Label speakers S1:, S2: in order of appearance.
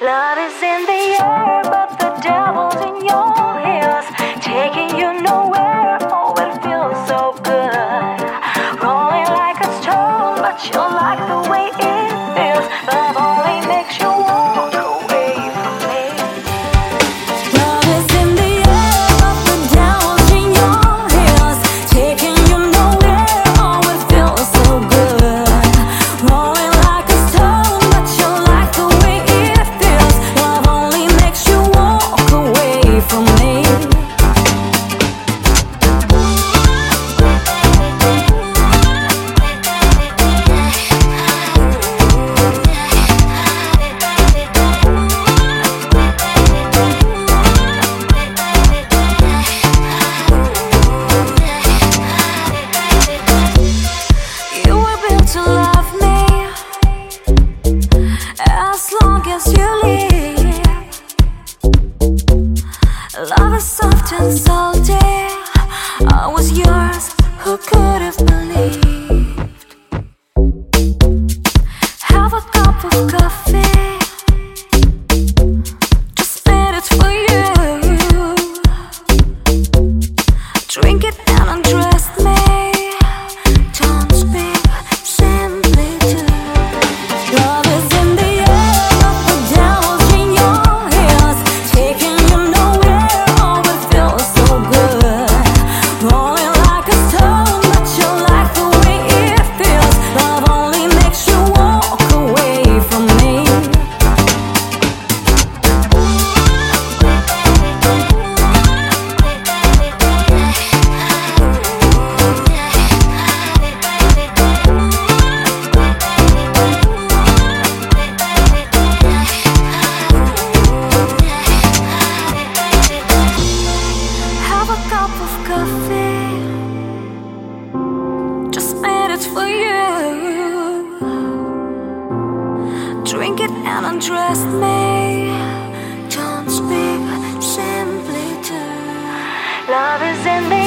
S1: Love is in the air, but the devil's in your ears, taking you nowhere. Oh, it feels so good, rolling like a stone, but you like the way it love me as long as you live. Love is soft and salty. I was yours. Who could have believed? Coffee. Just made it for you. Drink it and undress me. Don't speak, simply do. Love is in the